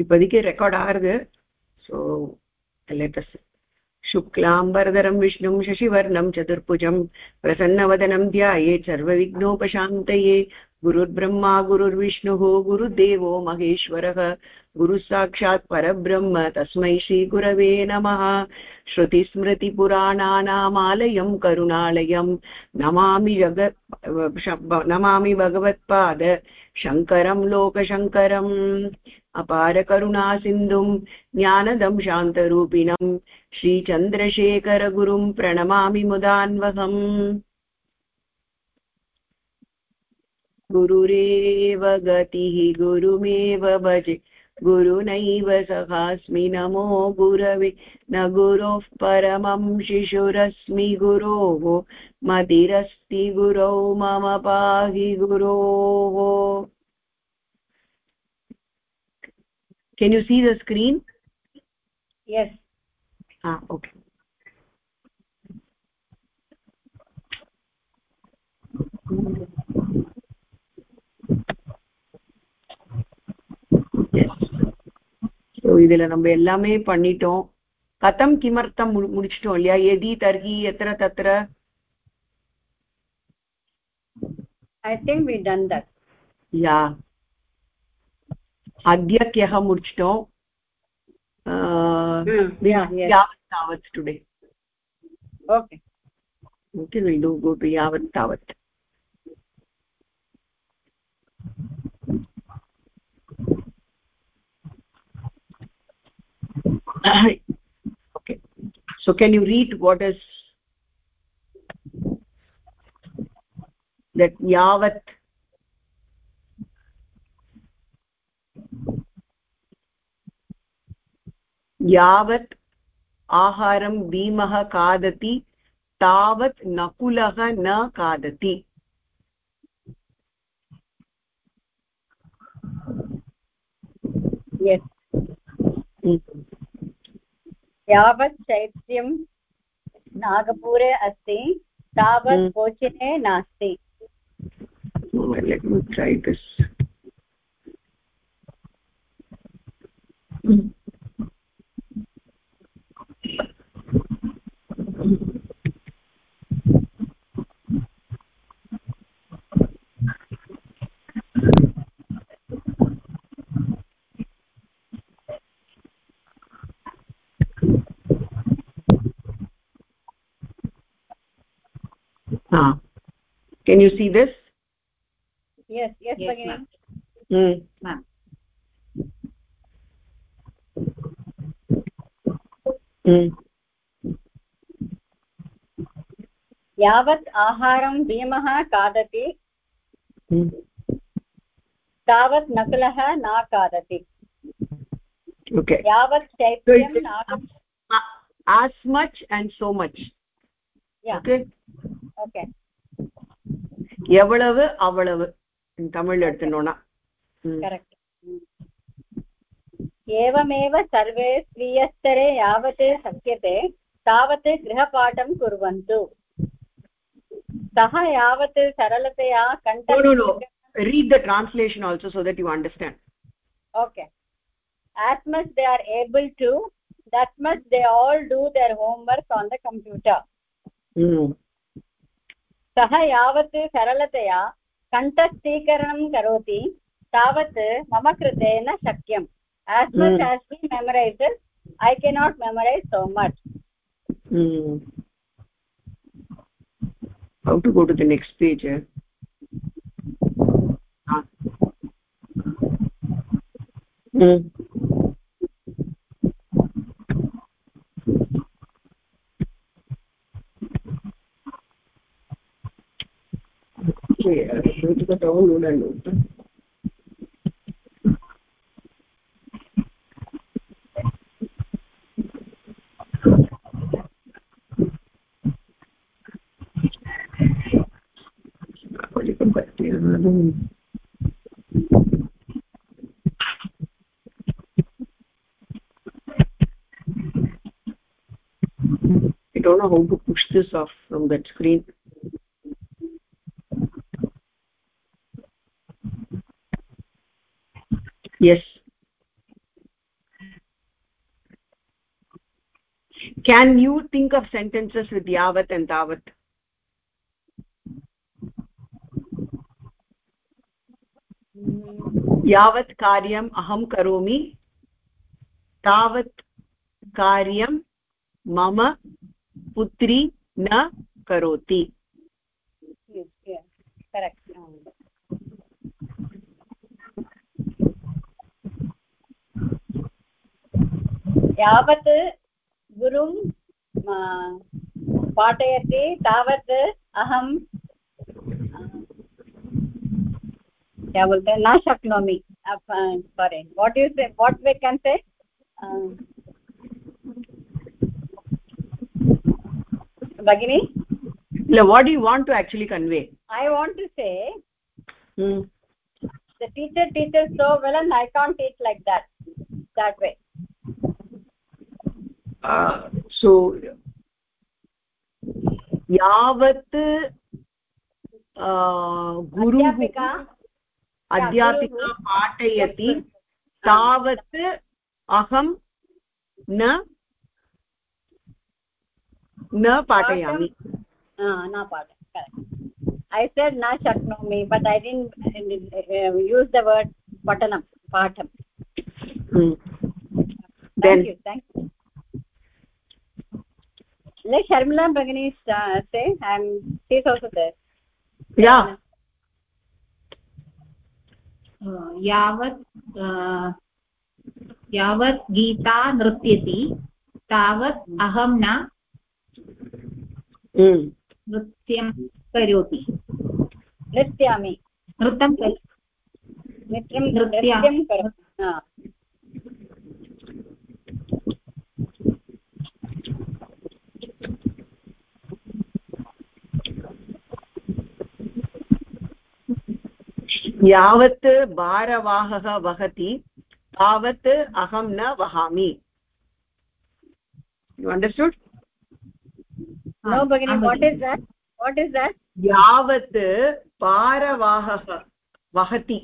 இப்போதைக்கு ரெக்கார்ட் ஆகுது so latest शुक्लाम्बरधरं विष्णुं शशिवर्णं चतुर्भुजं प्रसन्नवदनं ध्यायेत् सर्वविघ्नोपशान्तये गुरुर्ब्रह्मा गुरुर्विष्णुः गुरुदेवो महेश्वरः गुरुसाक्षात् परब्रह्म तस्मै श्रीगुरवे नमः श्रुतिस्मृतिपुराणानामालयं करुणालयं नमामि जग नमामि भगवत्पाद शङ्करं लोकशङ्करम् अपारकरुणासिन्धुं ज्ञानदं शान्तरूपिणं श्रीचन्द्रशेखरगुरुं प्रणमामि मुदान्वहम्। गुरुरेव गतिः, गुरुमेव भजे, गुरुनैव सहास्मि नमो गुरवे, न गुरोः परमं शिशुरस्मि, गुरोः मतिरस्ति गुरौ मम पाहि गुरोः। can you see the screen yes ah okay yes so idhila nam ellame pannitom कथं किमर्थं मुडिचिटो इल्लिया यदि तर्हि यत्र तत्र I think we done that या अद्यक्यः मुच्टो यावत् तावत् today we'll do go to yavat tavat okay so can you read what is that yavat यावत् आहारं भीमः खादति तावत् नकुलः न खादति। Yes. यावत् शैत्यं नागपुरे अस्ति तावत् कोचिने नास्ति। Let me try this. can you see this yes yes, Yes, Bhagini. mm. ma'am Mm. यावत् आहारं भीमः खादति Mm. तावत् नकुलः न खादति okay यावत् so शैत्यं it's Nag uh, as much and so much yeah okay okay எவ்வளவு அவ்வளவு தமிழ் எடுத்துனோம்னா ம். करेक्ट् एवमेव सर्वे स्वीयस्तरे यावत् शक्यते तावत् गृहपाठं कुर्वन्तु सः यावत् सरलतया no no no कण्ठ read the translation also so that you understand okay as much they are able to that much they all do their homework on the computer mm. सः यावत् सरलतया कण्ठस्थीकरणं करोति तावत् मम कृते न शक्यम् as much Mm. as he memorizes i cannot memorize so much Mm. how to go to the next page eh? ah. mm. The. I don't know how to push this off from that screen. yes can you think of sentences with yavat and tavat यावत् कार्यम् अहं करोमि तावत् कार्यं मम पुत्री न करोति यावत् गुरुं पाठयति तावत् अहं क्या बोलते हैं न शक्नोमि sorry what you say what we can say bagini no what do you want to actually convey i want to say hmm. the teacher teaches so well and i can't teach like that that way uh, so यावत् गुरुः अध्यापिका पाठयति तावत् अहं न न पाठयामि न पाठ ऐ सेड् न शक्नोमि but I didn't use the word पठनं पाठं Thank you. Thank you. Let Sharmila Bhagini is uh, say, and she's also there. Yeah. यावत् यावत् गीता नृत्यति तावत् अहं न नृत्यं करोति नृत्यामि नृत्यं नृत्यं यावत् भारवाहः वहति तावत् अहं न वहामि you understood no bagini what is that what is that यावत् भारवाहः वहति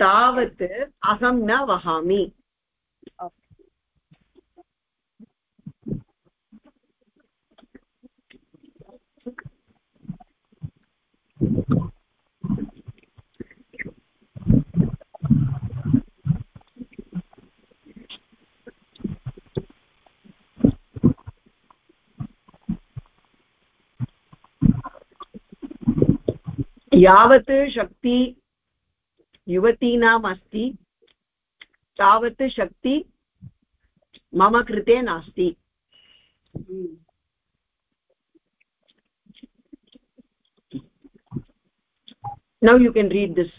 तावत् अहं न वहामि यावत् शक्ति युवतीनाम् अस्ति तावत् शक्ति मम कृते नास्ति। Now you can read this.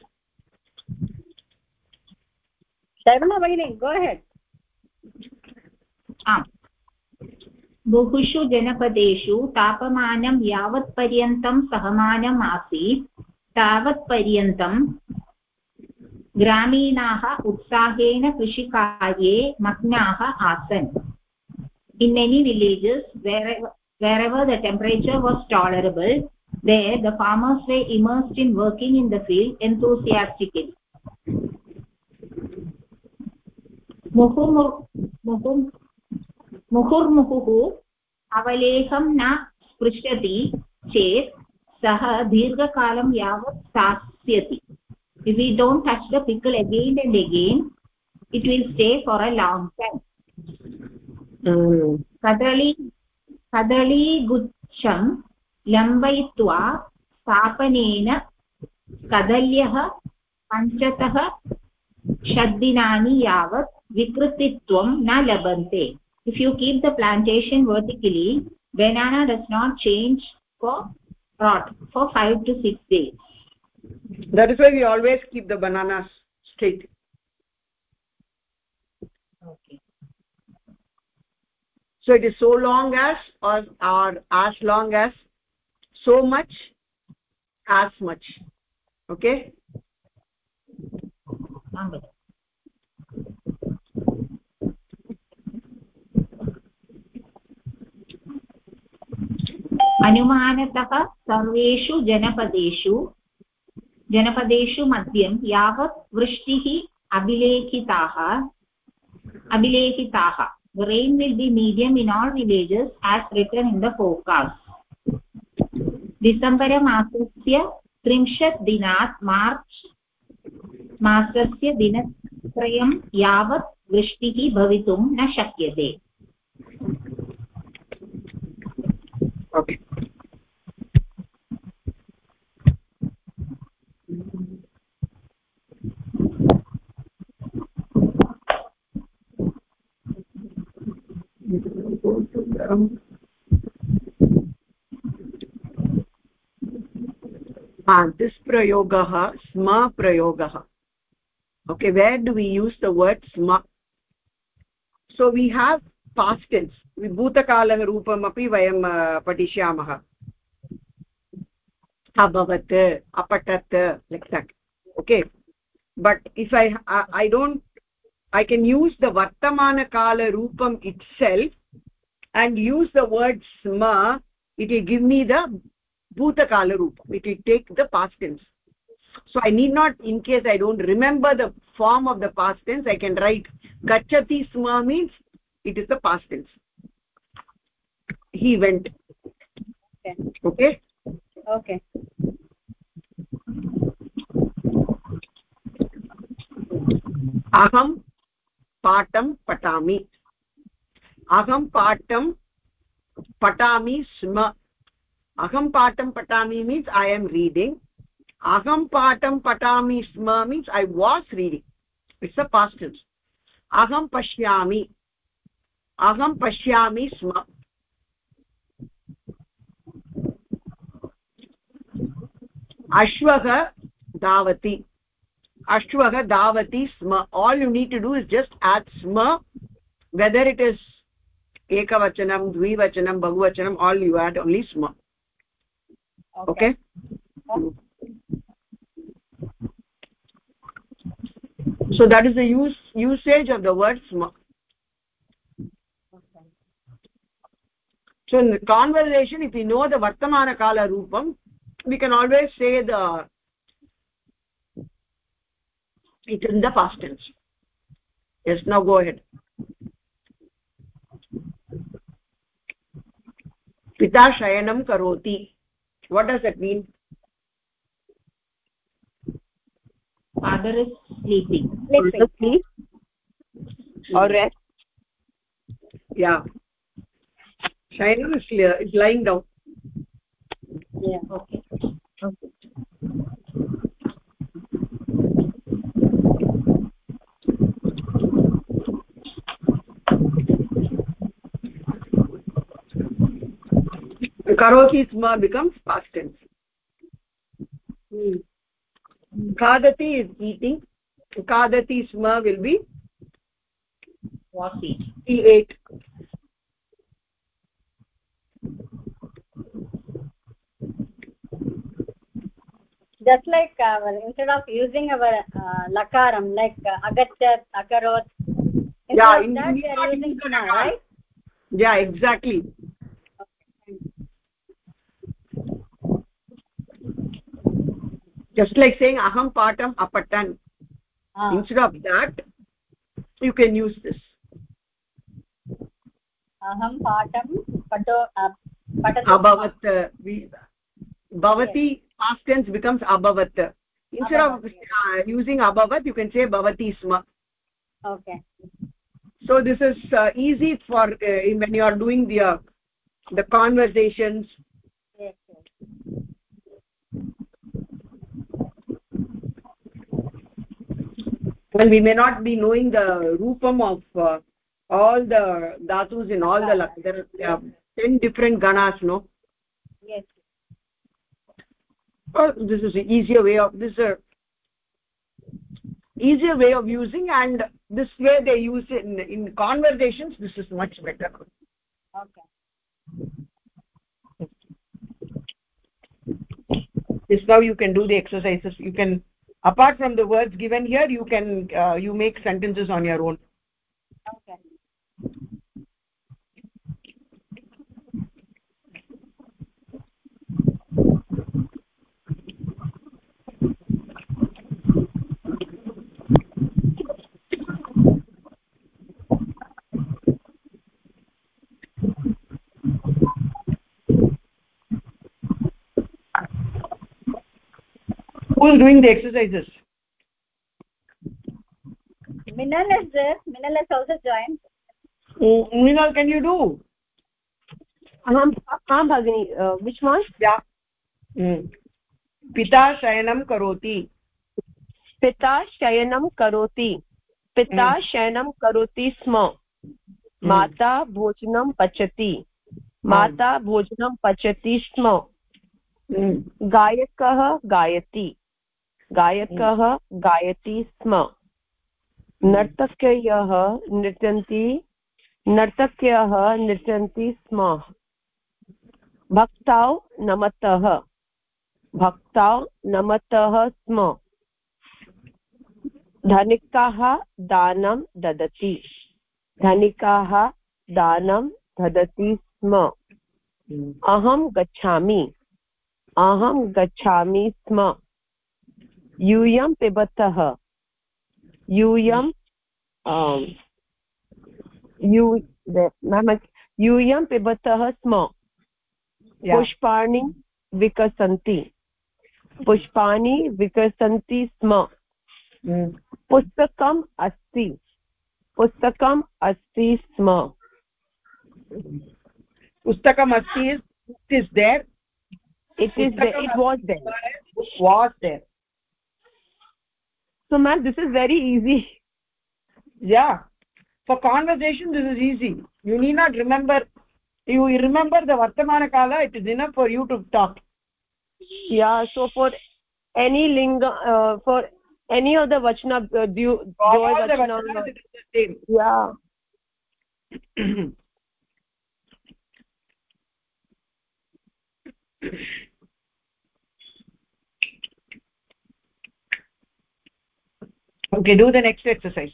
Sharmana bagini go ahead. आम् बहुषु जनपदेषु तापमानं यावत्पर्यन्तं सहमानम् आसीत् तावत्पर्यन्तम् ग्रामीणाः उत्साहेन कृषिकार्ये मग्नाः आसन्. In many villages where where ever the temperature was tolerable there the farmers were immersed in working in the field enthusiastically मुहुर्मुहु मुहुर्मुहुः अवलेहं न स्पृशति चेत् सः दीर्घकालं यावत् स्थास्यति if we don't touch the pickle again and again it will stay for a long time कदली कदलीगुच्छं लम्बयित्वा स्थापनेन कदल्यः पञ्चतः षड्दिनानि यावत् विकृतित्वं न लभन्ते if you keep the plantation vertically banana does not change for rot for 5 to 6 days. That is why we always keep the bananas straight. Okay. So it is so long as or or as long as so much as much. Okay अनुमानतः सर्वेषु जनपदेषु जनपदेषु मध्यं यावत् वृष्टिः अभिलेखिताः अभिलेखिताः. Rain will be medium in all villages as written in the forecast. डिसेम्बरमासस्य त्रिंशत् दिनात् मार्च् मासस्य दिनत्रयं यावत् वृष्टिः भवितुं न शक्यते okay. अहम् स्म प्रयोगः। Okay where do we use the word स्म so we have past tense भूतकालरूपमपि वयं पठिष्यामः। अभवत्, अपठत् okay but if I I don't I can use the वर्तमानकालरूपम् itself and use the word sma it will give me the bhutakala roopam it will take the past tense so i need not in case i don't remember the form of the past tense i can write gachati sma means it is the past tense he went okay okay okay अहं पाठं पठामि अहं पाठं पठामि स्म। अहं पाठं पठामि मीन्स् ऐ एम् रीडिङ्ग् अहं पाठं पठामि स्म means I was reading it's a past tense अहं पश्यामि। अहं पश्यामि स्म। अश्वः धावति। अश्वः धावति स्म। All you need to do is just add स्म वेदर् इट् इस् एकवचनं द्विवचनं बहुवचनम् आल् यु आड् ओन्लि स्म okay so that is the uses of the word स्म so conversation if you know the वर्तमानकालरूपं we can always say the It's in the past tense. Yes, now go ahead. Pita shayanam karoti what does that mean? Father is sleeping. Sleeping. Sleep or rest. Yeah. Shayanam is, is lying down. Yeah. Okay. Okay करोति स्म becomes past tense खादति is eating खादति स्म will be he ate. Just like our instead of using our uh, lakaram like uh, agachat akarot yeah in, that, we are using kana right yeah exactly. Just like saying aham patam apatan ah. Instead of that you can use this. Aham patam pato uh, abhavat uh, we bhavati past tense becomes abhavat instead of uh, using abhavat you can say bhavati sma okay. So this is uh, easy for uh, when you are doing the uh, the conversations well we may not be knowing the rupam of uh, all the dhatus in all the there are uh, 10 different ganas no? Yes. Well, this is an easier way of this is a easier way of using and this way they use it in, in conversations this is much better. Okay. This now you can do the exercises. You can apart from the words given here you can uh, you make sentences on your own. Okay who is doing the exercises minal is there minal is also joined mm, minal can you do aham aham bhagini uh, which one yeah mm. पिता शयनं करोति पिता शयनं करोति पिता शयनं करोति स्म माता भोजनं पचति माता भोजनं पचति स्म गायकः गायति गायकः गायति स्म। नर्तक्यः नृत्यन्ति नर्तक्यः नृत्यन्ति स्म। भक्तौ नमतः। भक्तौ नमतः स्म। धनिकाः दानं ददति। धनिकाः दानं ददति स्म। अहं गच्छामि। अहं गच्छामि स्म। यूयं पिबतः यूयं यू नाम यूयं पिबतः स्म। पुष्पाणि विकसन्ति। पुष्पाणि विकसन्ति स्म। पुस्तकम् अस्ति। पुस्तकम् अस्ति स्म। पुस्तकम् अस्ति it is there it is there. It was there. Was there. So ma'am this is very easy. Yeah. For conversation this is easy. You need not remember. You remember the vartamana kala it is enough for you to talk. Yeah so for any linga uh, for any of the vachana uh, do all the vachana it is the same. yeah okay do the next exercise.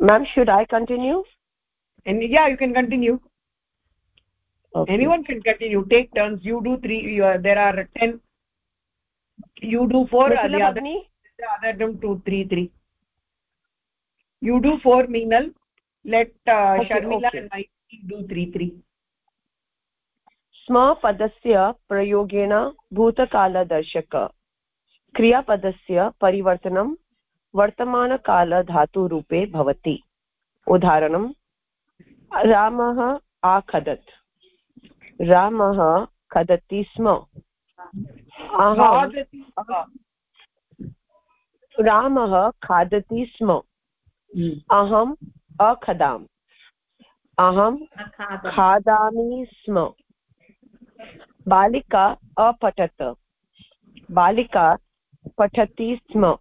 Ma'am should i continue? And yeah you can continue. Okay. anyone can continue. Take turns. You do three you are, there are 10 you do four uh, the other, the other them two three three. You do four meenal let uh, okay, sharmila okay. and my do three three स्म पदस्य प्रयोगेण भूतकालदर्शक। क्रियापदस्य परिवर्तनं वर्तमानकालधातुरूपे भवति। उदाहरणं रामः आखदत्। रामः खदति स्म। रामः खादति स्म। अहम् अखदाम्। अहं खादामि स्म। बालिका अपठत्। बालिका पठति स्म।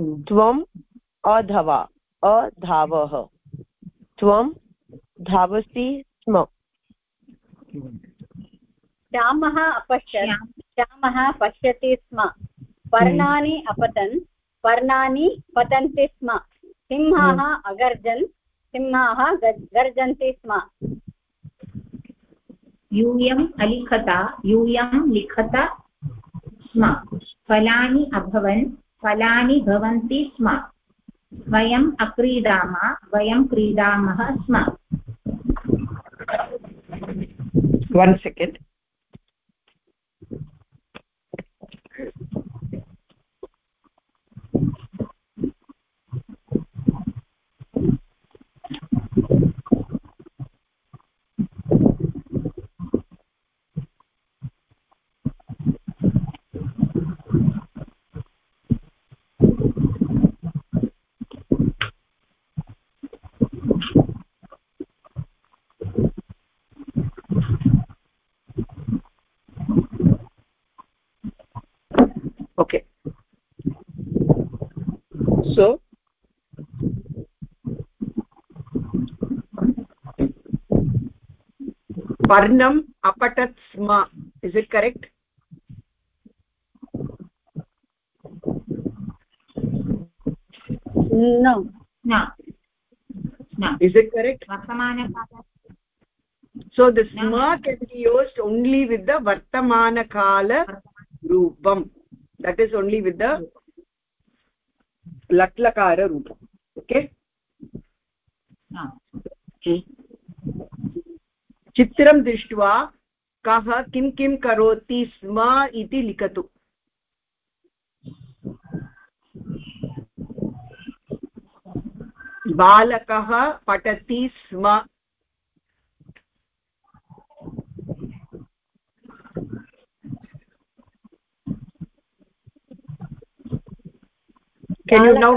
त्वम् अधवा अधावः। त्वं धावसि स्म। श्यामः अपश्यत् श्यामः पश्यति स्म। पर्णानि अपतन्। पर्णानि पतन्ति स्म। सिंहाः अगर्जन्। सिंहाः गर्जन्ति स्म। यूयम् अलिखत, यूयं लिखत स्म। फलानि अभवन्, फलानि भवन्ति स्म। वयम् अक्रीडाम वयं क्रीडामः स्म। One second. okay. So parnam apatat sma is it correct? No. No. No. Is it correct? Vartamana so the sma no. can be used only with the vartamana kala rupam that is only with the latlakara roopam okay चित्रं दृष्ट्वा कः किं किं करोति स्म इति लिखतु बालकः पठति स्म can you now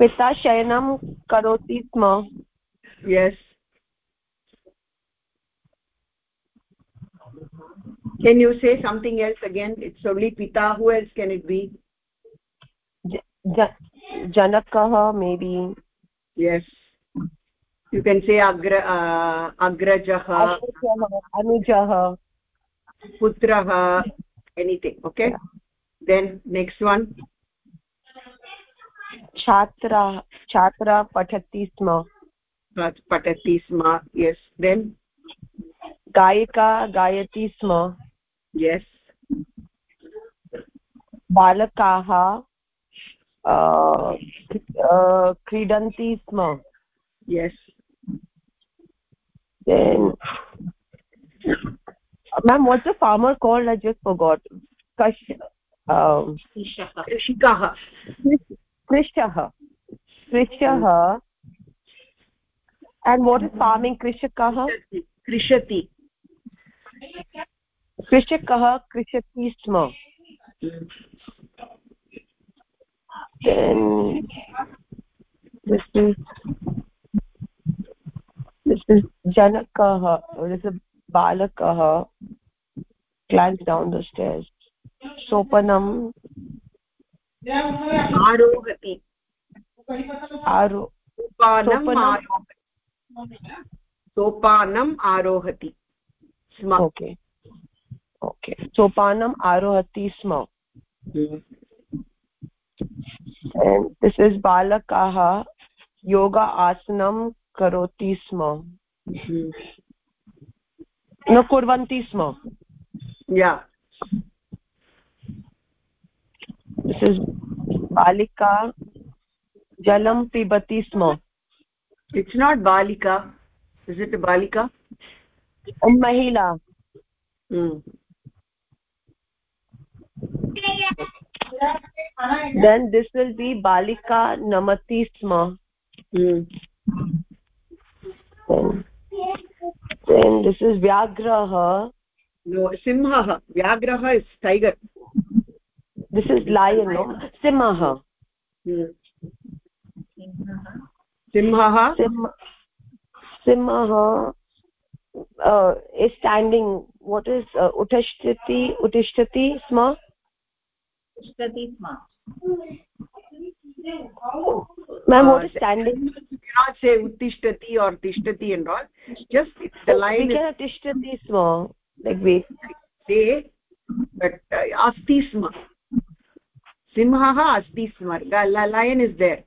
पिता शयनं करोति स्म yes can you say something else again it's only pita who else can it be janakah maybe yes you can say agra uh, agrajah anujah putrah anything okay then next one छात्रा छात्रा पठति स्म पठति स्म yes then गायिका गायति स्म yes बालकाः क्रीडन्ति स्म yes then ma'am what's the farmer called i just forgot kash um krishikah krishah krishah and what is farming krishakah krishati कृषकः कृषति स्म then this is this is janakah this is बालकः क्लैम् down the स्टेर्स् सोपनम् आरोहति। सोपानम् आरोहति। स्म। Okay. Okay. सोपानम् आरोहति this is बालकाः योगा करोति स्म। हम्म। न कुर्वन्ति स्म yeah this is balika jalam pibati sma it's not balika is it a balika mahila hmm. then this will be balika namati sma hmm. then oh. this is vyagraha. No simha vyagraha is tiger. This is lion no? Simha hmm. simha simha simha uh, is standing. What is uh, utishtati utishtati sma? Utishtati sma. Ma'am what is standing you cannot say uttishtati or tishtati and all just the line we can tishtati sma like wait say but uh, asti sma simhah asti sma the lion is there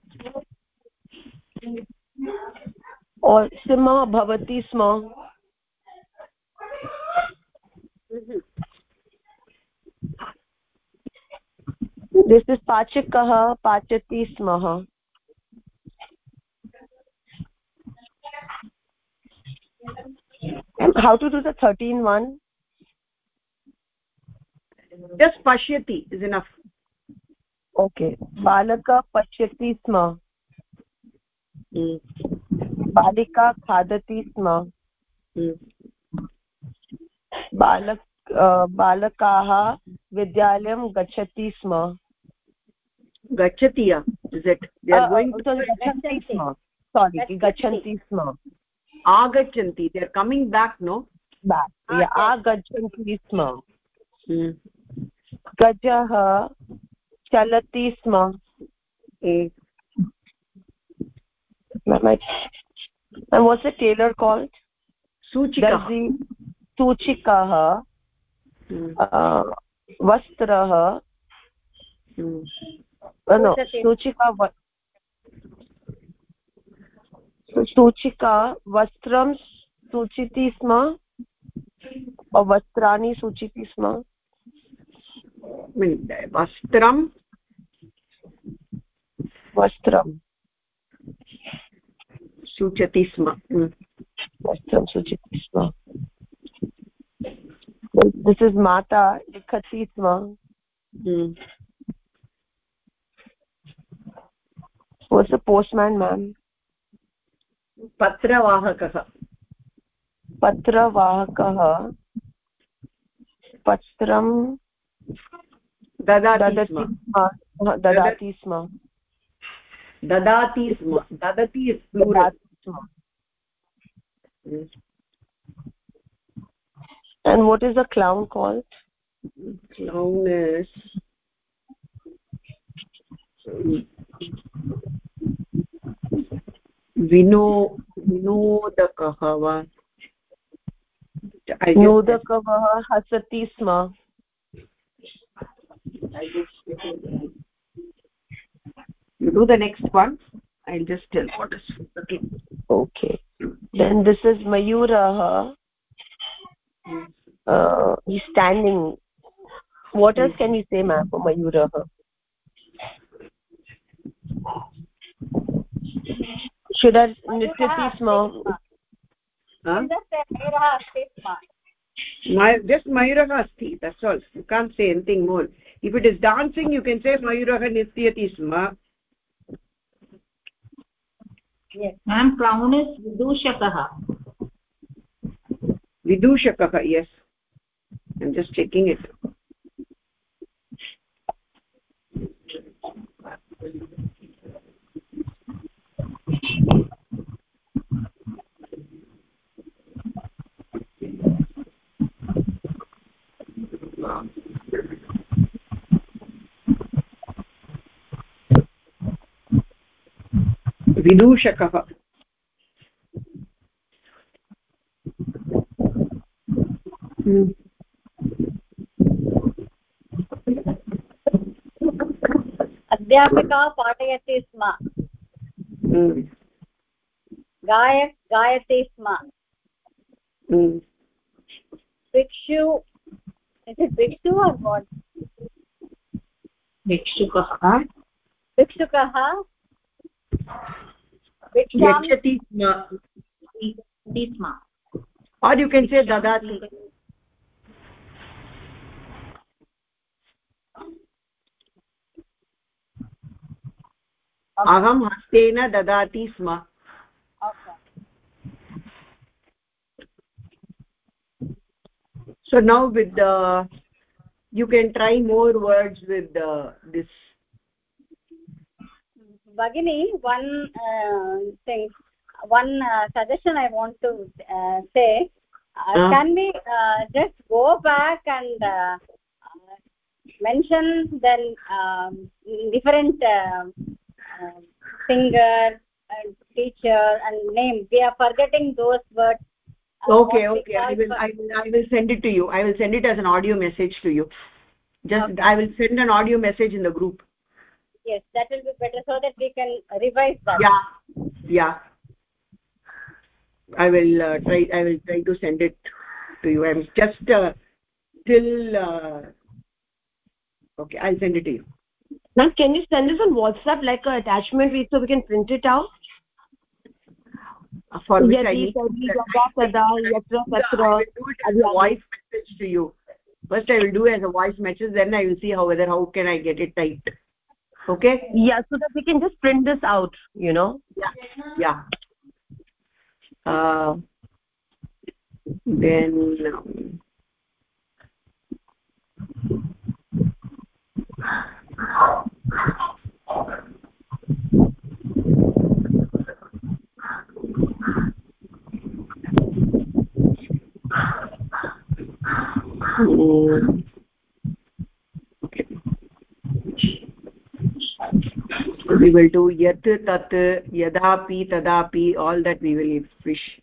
or simha bhavati sma this is पाचकः पाचति स्मः how to do the thirteen one just पश्यति is enough okay बालक पश्यति स्म बालिका खादति स्म बालक बालकाः विद्यालयं गच्छति स्म गच्छति गच्छन्ति स्म. आगच्छन्ति. They are coming back no आगच्छन्ति स्म. गजः चलति स्म. वास् अ टेलर् काल्ड् सूचिकाः वस्त्रः no सूचिका सूचिका वस्त्रं सूचिति स्म वस्त्राणि सूचिति स्म वस्त्रं वस्त्रं सूचति स्म वस्त्रं सूचयति स्म दिस् इस् माता लिखति स्म what's the postman ma'am पत्रवाहकः पत्रवाहकः पत्रं ददाति स्म ददाति स्म ददाति स्म ददाति स्म and what is the clown called clown is विनो विनोदकः वा विनोदकः हसति स्म you do the next one i'll just tell what is okay okay then this is mayurah uh, he's standing what else can we say ma'am for mayurah should I nrityati sma my just mayurah asti that's all. You can't say anything more. If it is dancing you can say mayurah nityati sma yes ma'am clown is vidushakah vidushakah yes. I'm just checking it विदूषकः। अध्यापिका पाठयति स्म। गायक गायति स्म। भिक्षु भिक्षु or what? भिक्षुकः भिक्षुकः यच्छति स्म। स्म। Or you can say dadati अहं हस्तेन ददाति स्म so now with the you can try more words with uh, this bagini one uh, thing one uh, suggestion i want to uh, say uh, uh. can we uh, just go back and uh, uh, mention then um, different uh, uh, singer and teacher and name. We are forgetting those words. Uh, okay okay. i will I will i will send it to you. I will send it as an audio message to you. Just okay. i will send an audio message in the group. Yes that will be better so that we can revise that. Yeah. Yeah. I will uh, try i will try to send it to you. I'm just uh, till uh, okay i'll send it to you now can you send us on whatsapp like an attachment so we can print it out? For which I need voice message to you. First i will do as a voice message then i will see how whether how can i get it typed. Okay? Yeah so that we can just print this out you know? Yeah yeah. Uh, then um, we will do yat tat yadapi tadapi all that we will fish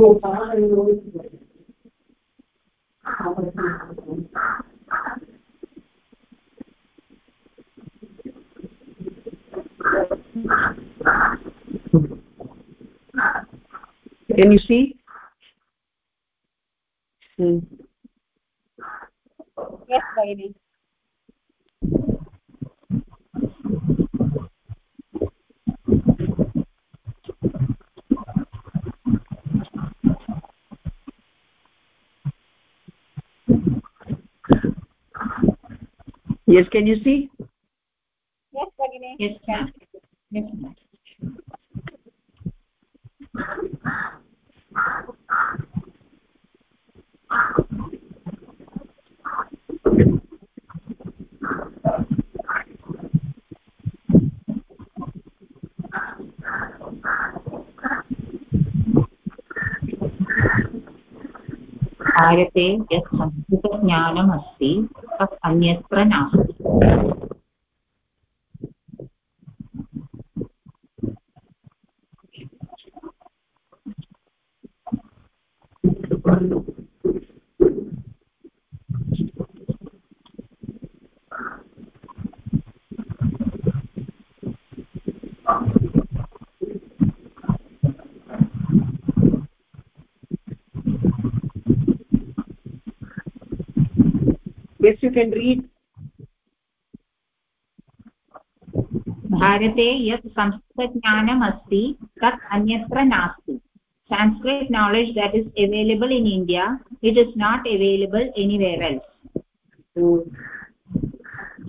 can you see yes can you see yes Bhagini. yes ma'am yes ma'am भारते यत् संस्कृतज्ञानम् अस्ति तत् अन्यत्र नास्ति yes you can read भारते यत् संस्कृतज्ञानम् अस्ति तत् अन्यत्र नास्ति sanskrit knowledge that is available in india it is not available anywhere else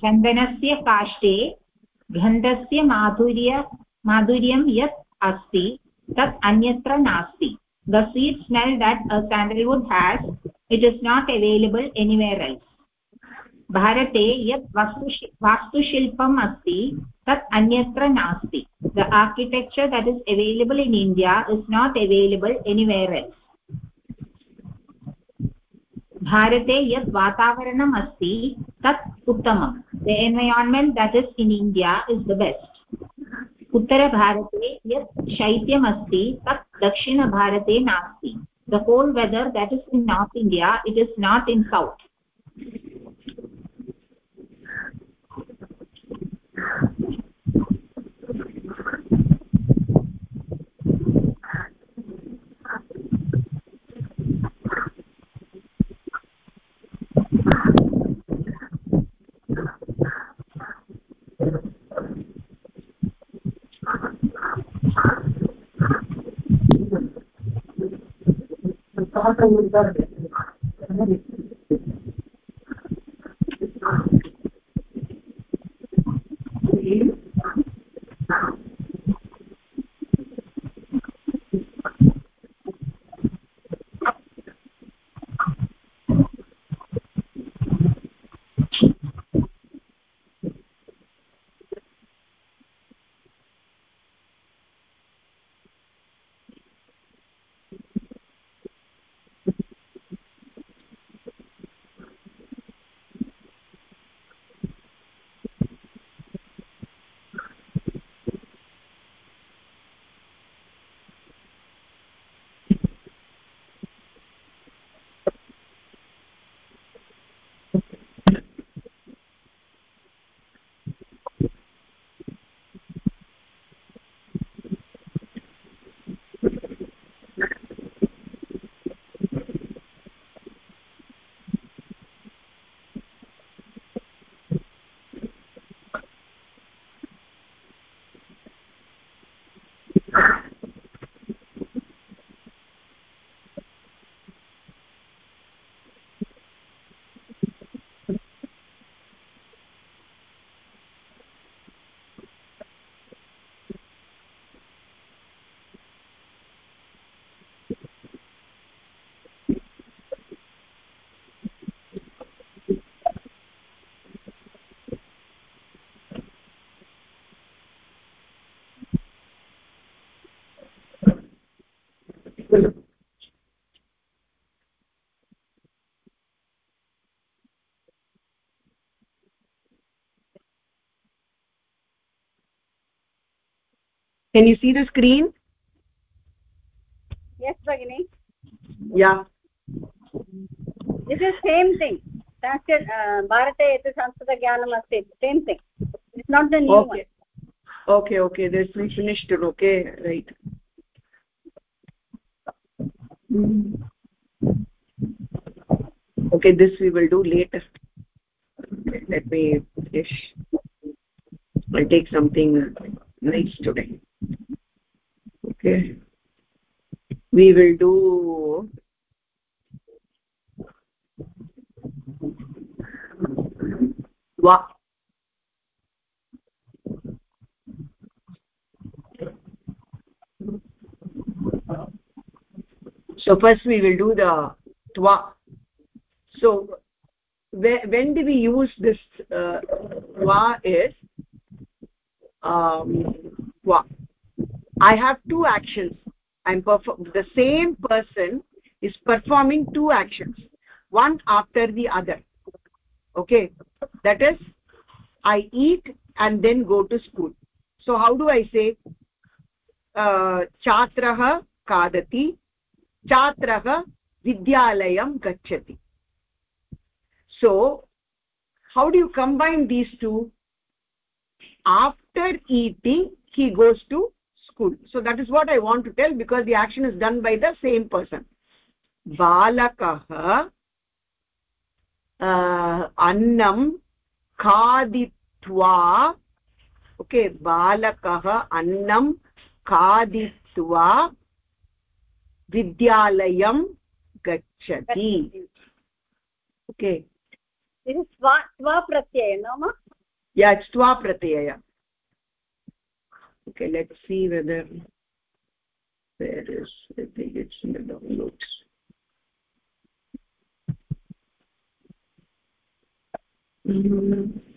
चन्दनस्य काष्ठे गन्धस्य माधुर्य माधुर्यं यत् अस्ति तत् अन्यत्र नास्ति the sweet smell that a sandalwood has it is not available anywhere else भारते यत् वास्तु वास्तुशिल्पम् अस्ति, तत् अन्यत्र नास्ति. The architecture that is available in India is not available anywhere else भारते यत् वातावरणम् अस्ति, तत् उत्तमं the environment that is in India is the best उत्तरभारते यत् शैत्यम् अस्ति, तत् दक्षिणभारते नास्ति. The whole weather that is in north India it is not in south सः संयोगः Thank you. Can you see the screen? Yes bagini yeah. This is same thing. Uh, sanskrit bharate yat sanskrit jnanam asti. Same thing. It's not the new okay. one. Okay okay. This we finished it. Okay right. Mm-hmm. Okay this we will do later. Let me finish. I'll take something nice today okay. We will do wa so first we will do the twa. So when do we use this uh, twa is um twa i have two actions. I'm the same person is performing two actions one after the other. Okay? That is i eat and then go to school. So how do i say? Uh, chatrah kadati chatrah vidyalayam gachati so how do you combine these two? After eating he goes to school so that is what i want to tell because the action is done by the same person balakah uh, annam खादित्वा okay बालकः अन्नं खादित्वा विद्यालयं गच्छति okay स्वा स्वप्रत्यय yeah it's pratyaya okay let's see whether there is i think it's in the downloads mm -hmm.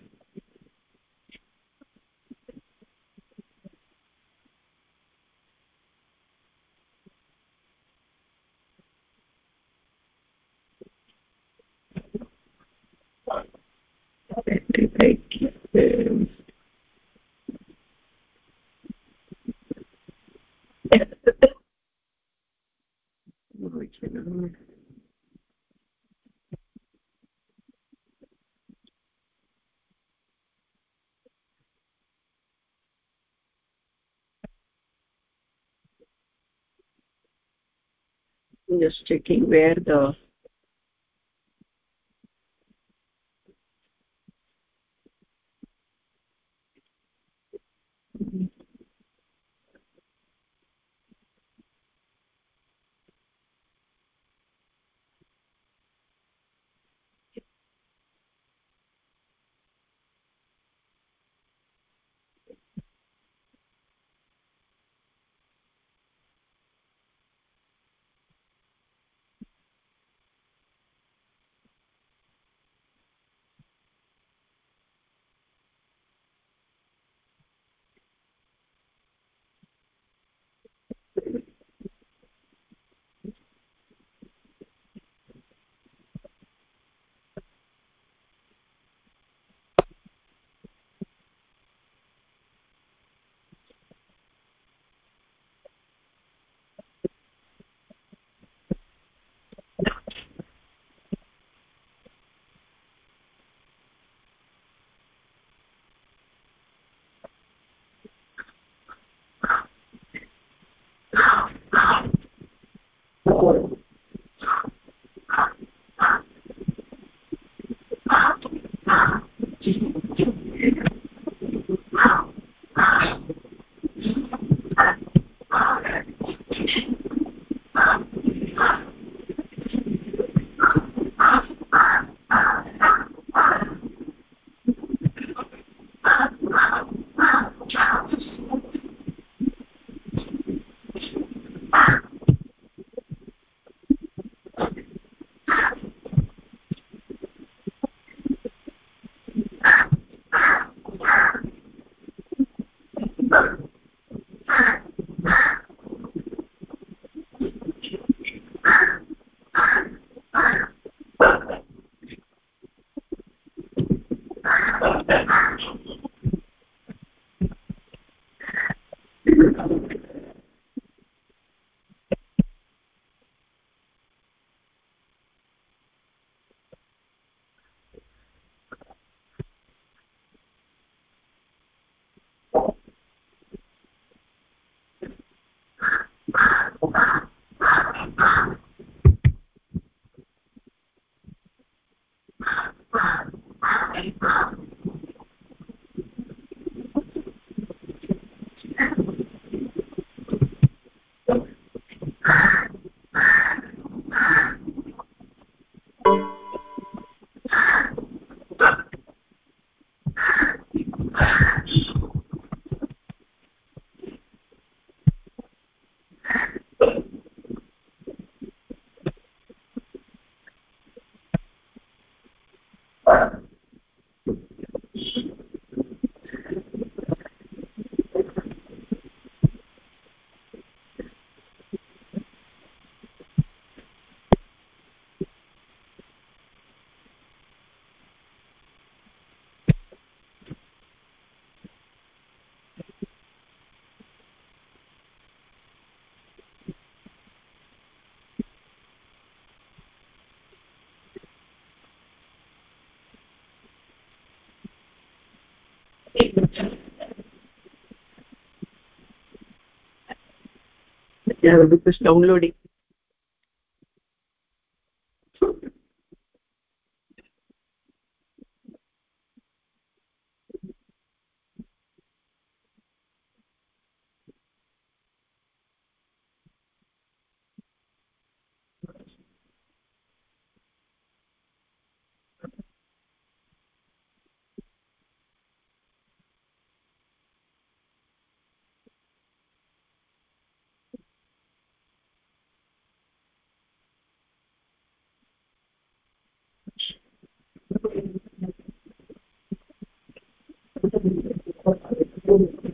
Just checking where the court. Yeah because downloading Thank you.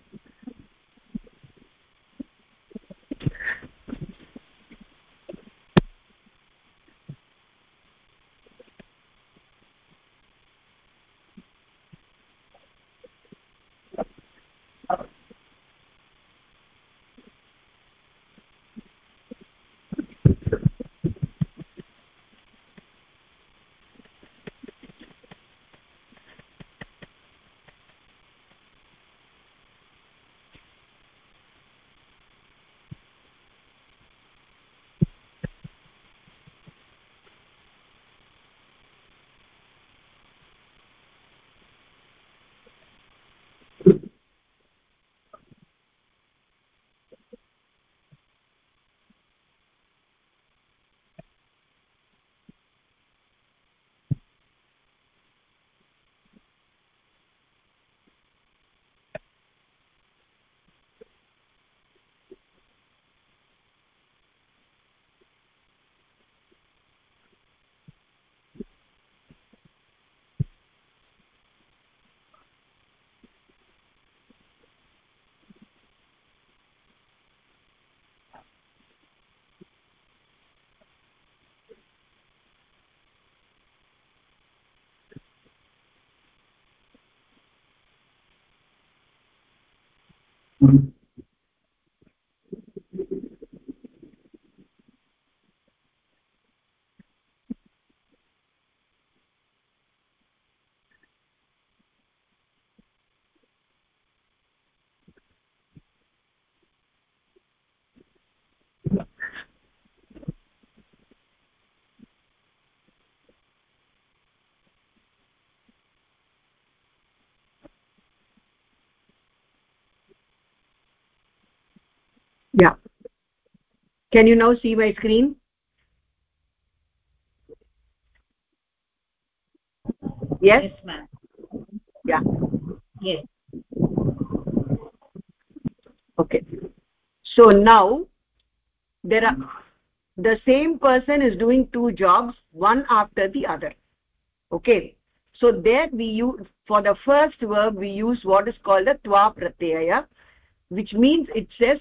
yeah can you now see my screen? Yes? Yes ma'am. Yeah. Yes. Okay. So now there are the same person is doing two jobs one after the other. Okay? So there we use for the first verb we use what is called the twa pratyaya which means it says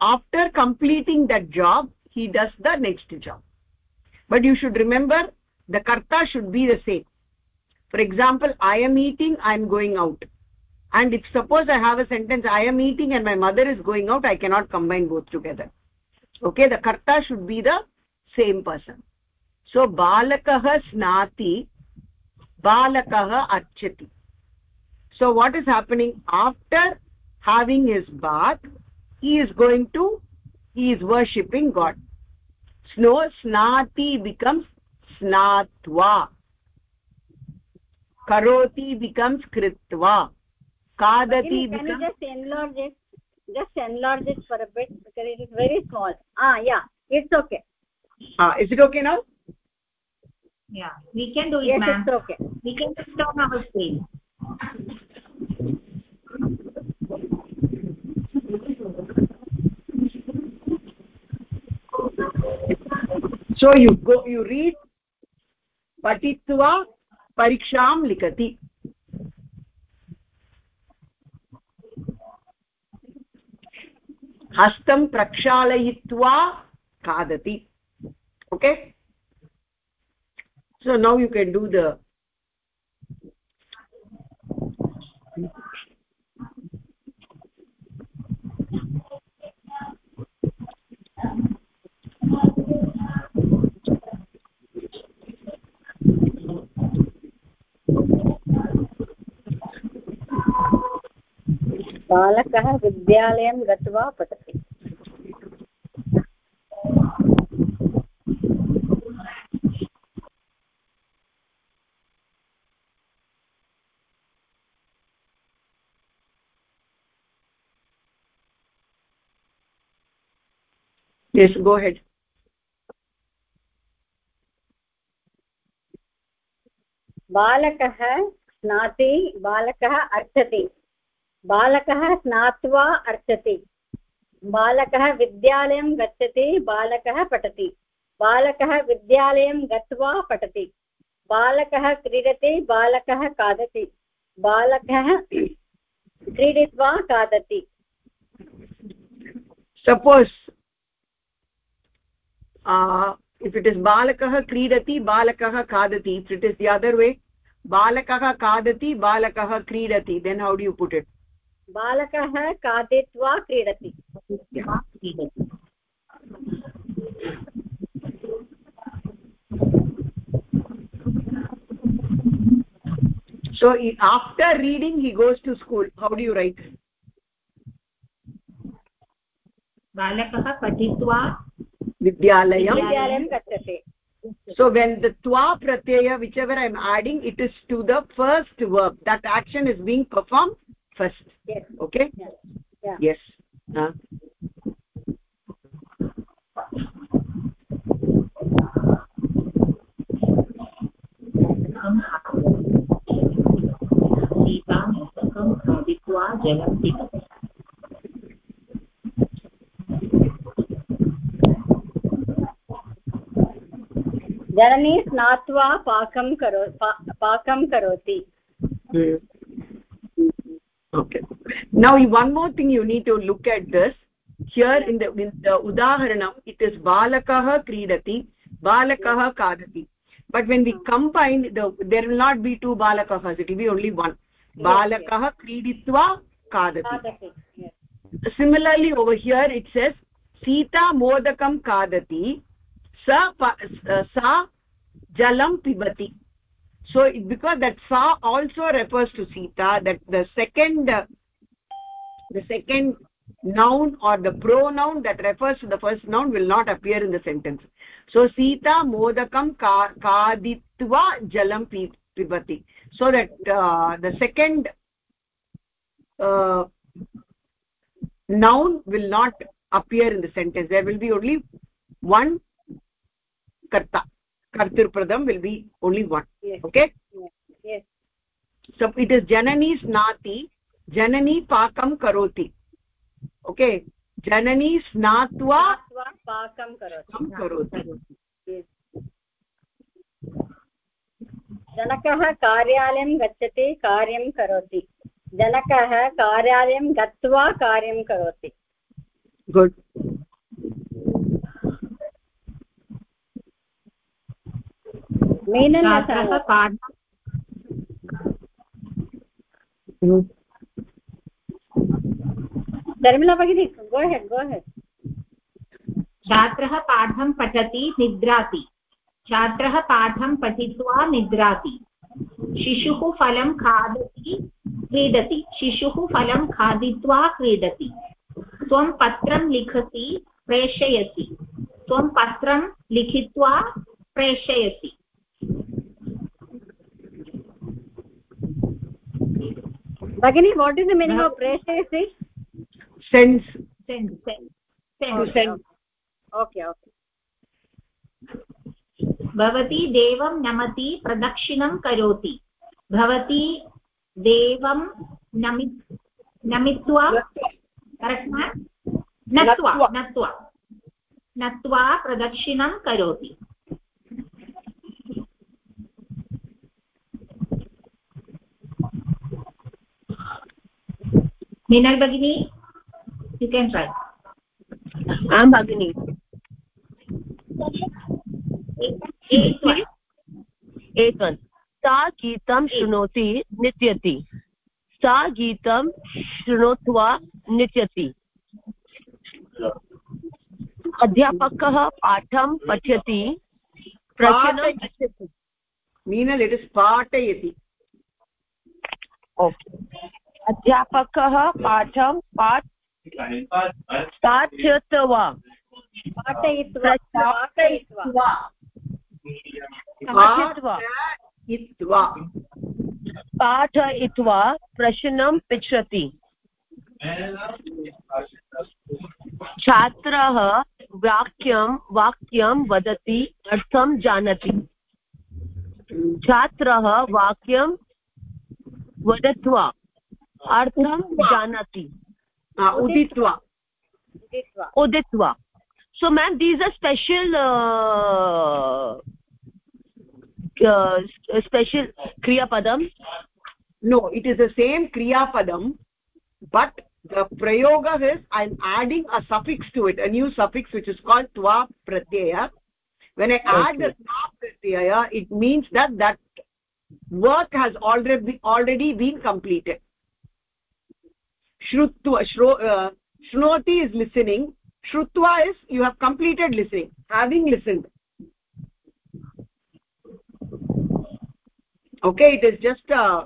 after completing that job he does the next job. But you should remember the karta should be the same. For example i am eating i am going out. And if suppose i have a sentence i am eating and my mother is going out i cannot combine both together. Okay the karta should be the same person. So balakah snati balakah archati so what is happening? After having his bath he is going to he is worshipping god. Snow snati becomes snatva. Karoti becomes kritva. Kadati can you becomes just enlarge it? Just enlarge it for a bit because it is very small. Ah yeah. It's okay. Ah is it okay now? Yeah. We can do it yes ma'am. it's okay. We can put on our screen so you go you read patitva pariksham likati हस्तं प्रक्षालयित्वा खादति okay so now you can do the बालकः विद्यालयं गत्वा पठति। Yes go ahead. बालकः स्नाति बालकः अर्चति। बालकः स्नात्वा अर्चति। बालकः विद्यालयं गच्छति, बालकः पठति। बालकः विद्यालयं गत्वा पठति। क्रीडति, बालक खादति। बालक क्रीडित्वा खादति। सपोज़ इफ् इट् इस् बालकः क्रीडति, बालक खादति. If it is the other way बालकः खादति, बालकः क्रीडति. Then how do you put it बालकः खादित्वा क्रीडति so after reading he goes to school how do you write बालकः पठित्वा vidyalayam विद्यालयं गच्छति so when the twa pratyaya whichever i am adding it is to the first verb that action is being performed first okay yeah. yes uh. खादित्वा जलं पिबति जननी स्नात्वा पाकं करो पा, पाकं करोति Hmm. okay now one more thing you need to look at this. Here in the in the udaharanam it is balakah kridati balakah kadati but when we combine the there will not be two balakahs it will be only one. Balakah kriditva kadati similarly over here it says sita modakam kadati sa uh, sa jalam pibati. So because that sa also refers to sita that the second the second noun or the pronoun that refers to the first noun will not appear in the sentence. So sita modakam kaditva jalam pibati so that uh, the second uh, noun will not appear in the sentence. There will be only one karta. Kartirpradam will be only one. Yes. okay? Yes. yes. So it is janani snati जननी पाकं करोति। Okay? जननी स्नात्वा पाकं करोति। जनकः कार्यालयं गच्छति कार्यं करोति। जनकः कार्यालयं गत्वा कार्यं करोति। मेनन् धर्मिला भगिनी गो हेड् गो हेड् छात्रः पाठं पठति निद्राति। छात्रः पाठं पठित्वा निद्राति। शिशुः फलं खादति क्रीडति शिशुः फलं खादित्वा क्रीडति त्वं पत्रं लिखति प्रेषयसि त्वं पत्रं लिखित्वा प्रेषयसि भगिनी what is the meaning of प्रेषयसि sense. Send send to send okay okay भवती देवं नमति प्रदक्षिणं करोति। भवती देवं नमि नमित्वा नत्वा नत्वा। प्रदक्षिणं करोति। मीनल् भगिनी यु केन् ट्रै आं भगिनि एकं सा गीतं शृणोति नृत्यति. सा गीतं शृणोत्वा नृत्यति. अध्यापकः पाठं पठ्यति. पश्यति इट् इस् पाठयति. ओके अध्यापकः पाठं पाठ पाठयित्वा पाठयित्वा प्रश्नं पृच्छति। छात्रः वाक्यं वाक्यं वदति अर्थं जानाति। छात्रः वाक्यं वदत्वा अर्थं जानाति। uditva uditva so ma'am these are special uh, uh, special kriya padam no it is the same kriya padam but the prayoga is i'm adding a suffix to it a new suffix which is called tva pratyaya. When i okay. add the tva pratyaya it means that that work has already already been completed shrutva uh, is listening. Shrutva is you have completed listening having listened. Okay it is just uh,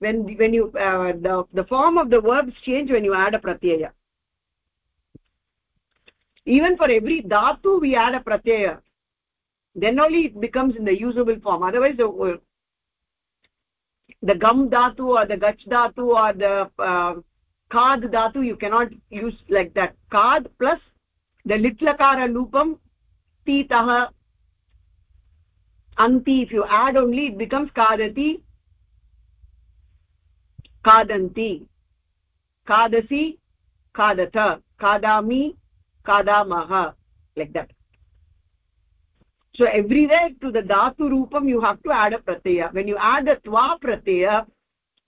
when when you uh, the the form of the verbs change when you add a pratyaya. Even for every dhatu we add a pratyaya. Then only it becomes in the usable form. Otherwise the the gam dhatu or the gach dhatu or the uh, kad dhatu you cannot use like that kad plus the litlakara loopam titah anti if you add only it becomes kadati kadanti kadasi kadata kadami kadamah like that so everywhere to the dhatu roopam you have to add a pratyaya when you add a twa pratyaya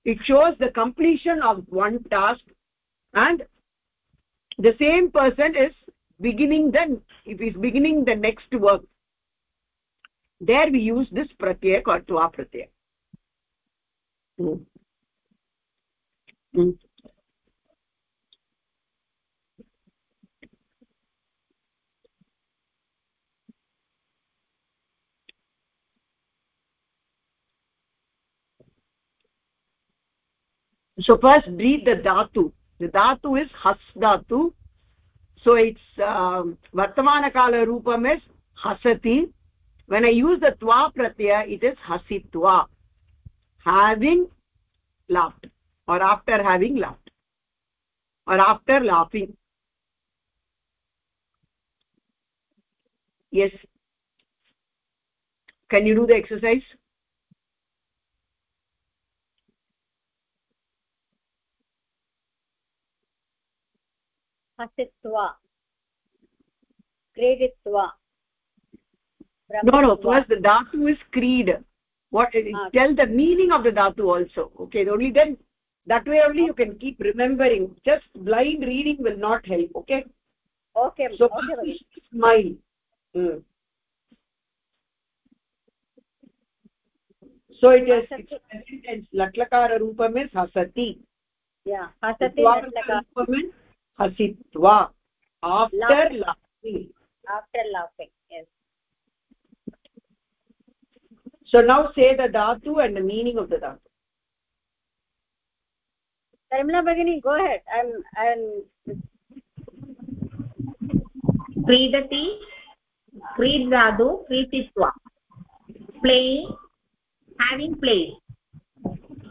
it shows the completion of one task and the same person is beginning then if he's beginning the next work there we use this pratyaya called twa pratyaya mm. Mm. So first breathe the dhatu. The dhatu is has dhatu. So its um, vartamana kala roopam is hasati. When i use the twa pratyaya it is hasitva having laughed. Or after having laughed. Or after laughing. Yes. Can you do the exercise हसित्वा क्रीडित्वा no no first the dhatu is creed what ah. tell the meaning of the dhatu also okay only then that way only okay. you can keep remembering just blind reading will not help okay okay so okay smile hmm. so it is it's latlakara roopam is hasati yeah hasati latlakara roopam hasitva after laughing after laughing yes so now say the dhatu and the meaning of the dhatu Tarimla Bhagini, go ahead. I'm, I'm... क्रीडति क्रीडादु क्रीडित्वा playing having played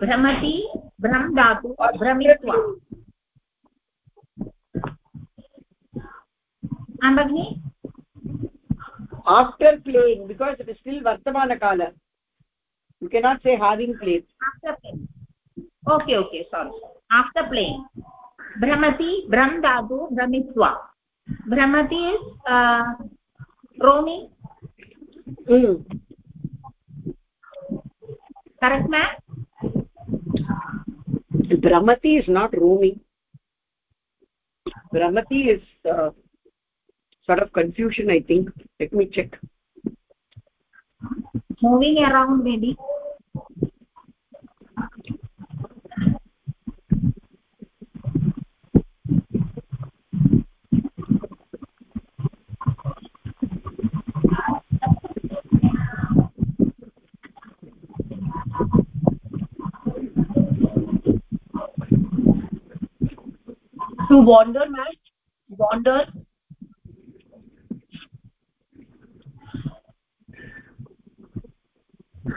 भ्रमति भ्रम धातु आं भगिनि after playing because it is still वर्तमानकाल you cannot say having playing after playing okay okay sorry after playing भ्रमति भ्रम् दातु भ्रमित्वा भ्रमति रोमि करेक्ट् मे भ्रमति is not roaming भ्रमति is sort of confusion i think. Let me check. Moving around maybe. To wander man wander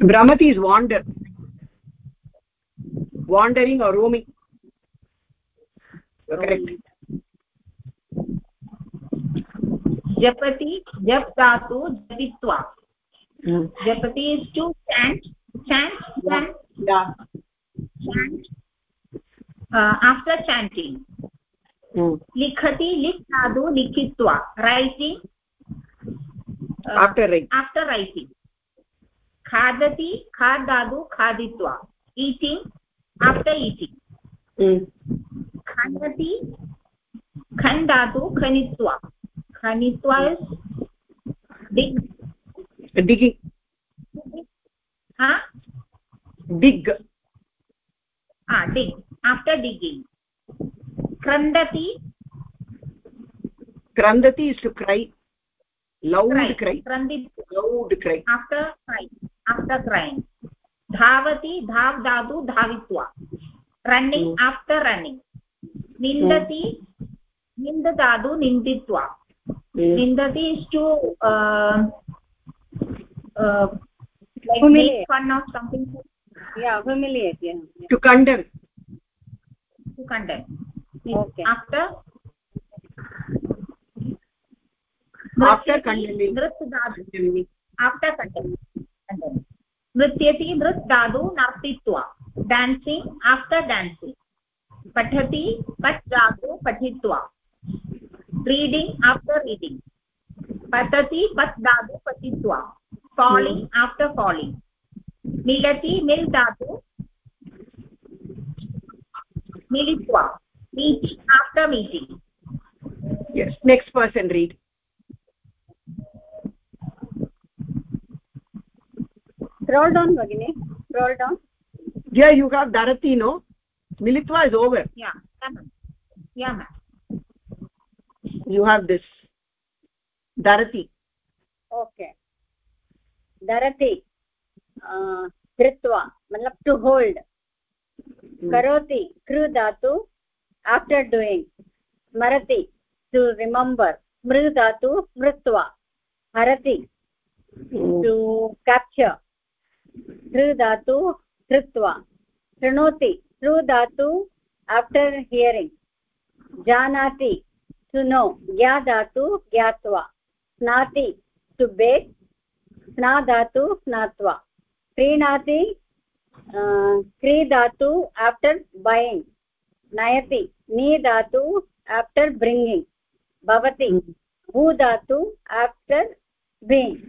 Brahmati is wander wandering or roaming correct japati jap dhatu japitva mm. japati is to chant chant chant yeah chant uh, after chanting mm. likhati lik dhatu likhitva writing uh, after writing after writing खादति खादादु खादित्वा। Eating after eating खनति खण्डातु खनित्वा। खनित्वा dig digging हा? Dig हा dig after digging क्रन्दति। क्रन्दति is to cry loud cry, cry. krandit loud cry after after crying धावति धाव् धातु धावित्वा रन्निङ्ग् आफ्टर् रन्निङ्ग् निन्दति निन्द धातु निन्दित्वा निन्दति इस् टु आफ्टर् कण्डनि नृत् धातु आफ्टर् कण्डनि नृत्यति नृत् धातु नर्तित्वा डान्सिङ्ग् आफ्टर् डान्सिङ्ग् पठति पठ् धातु पठित्वा रीडिङ्ग् आफ्टर् रीडिङ्ग् पतति पत् धातु पठित्वा फालिङ्ग् आफ्टर् फालिङ्ग् मिलति मिल् धातु मिलित्वा meeting, after meeting. Yes, next scroll down bagini scroll down here you have darati no militva is over yeah yeah ma'am you have this darati okay darati uh, धृत्वा मतलब to hold करोति कृ धातु after doing स्मरति to remember मृ धातु स्मृत्वा हरति टु केप्चर् धृ धातु धृत्वा शृणोति ट्रु धातु आफ्टर् हियरिङ्ग् जानाति टु नो ज्ञा धातु ज्ञात्वा। स्नाति टु बेक् स्ना धातु स्नात्वा। क्रीणाति क्री धातु आफ्टर् बयिङ्ग् नयति नी धातु आफ्टर् ब्रिङ्गिङ्ग् भवति भू धातु after being